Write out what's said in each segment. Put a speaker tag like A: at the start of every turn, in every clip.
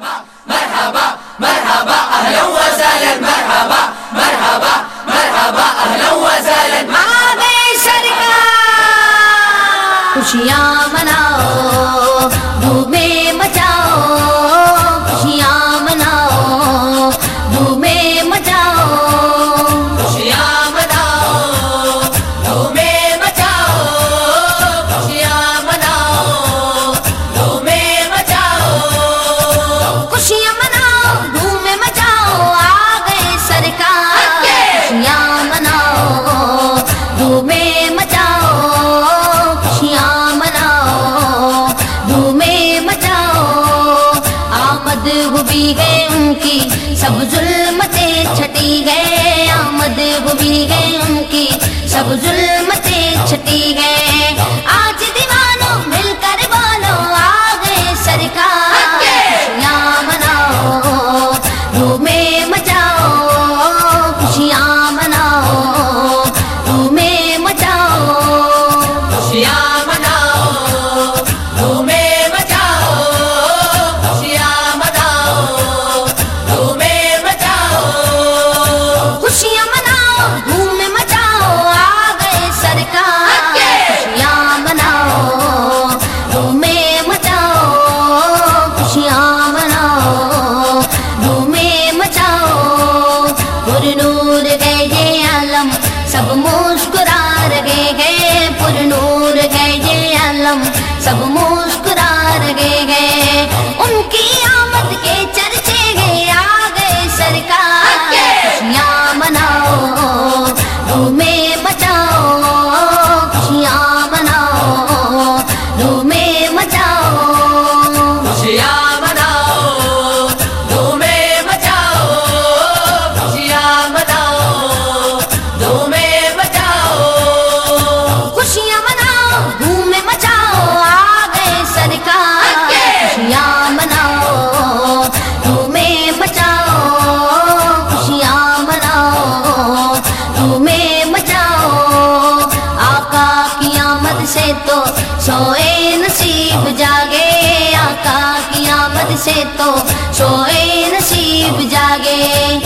A: مرحبا مرحبا اهلا وسهلا مرحبا مرحبا مرحبا اهلا وسهلا.
B: خوشیاں مناؤ دھوپ ہوئی گئے ان کی سب ظلمتیں چھٹی گئے آمد ہوئی گئے ان کی سب ظلم ظلمتیں چھٹی گئے آج دیوار سے تو سوئے نصیب جاگے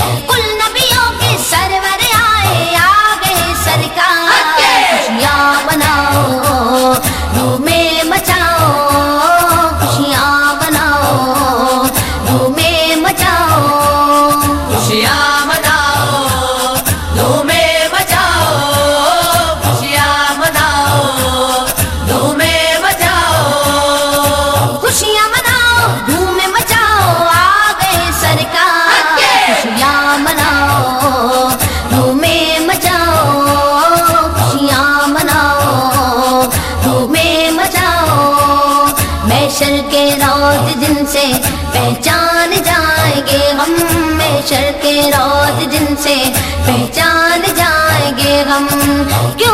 B: مناؤ مناؤ مچاؤ کے سے پہچان جائیں گے ہم میشر کے روز جن سے پہچان جائیں گے ہم کیوں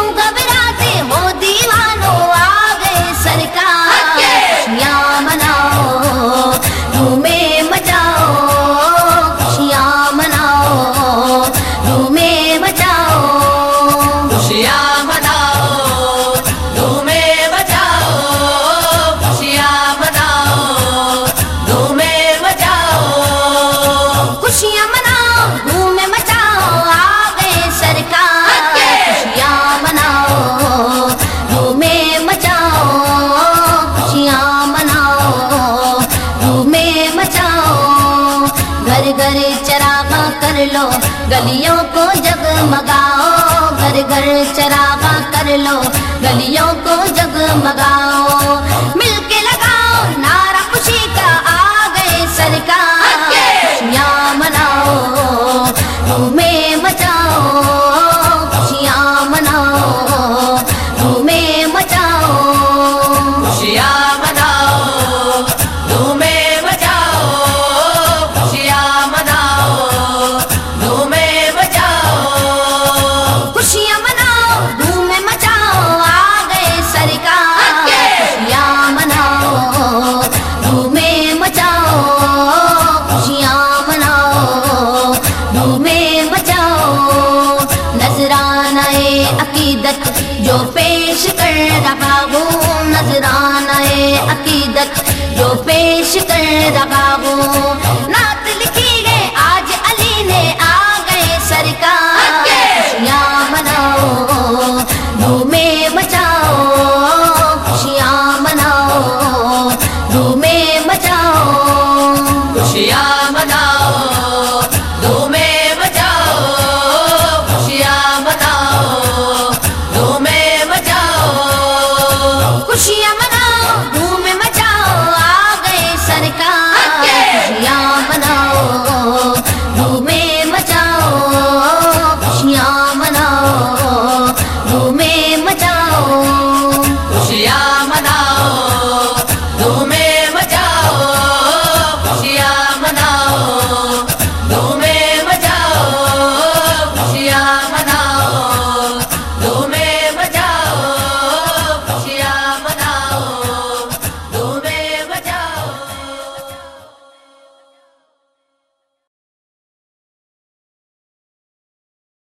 B: گھر چراغا کر لو، گلیوں کو جگمگاؤ گھر گھر چراغا کر لو، گلیوں کو جگمگاؤ رہا ہوں نذرانہ
A: عقیدت جو پیش کر رہا ہوں نعت لکھی
B: گئے آج علی نے آ گئے سرکار۔ خوشیاں مناؤ دھومے مچاؤ۔ خوشیاں مناؤ دھومے مچاؤ۔
A: خوشیاں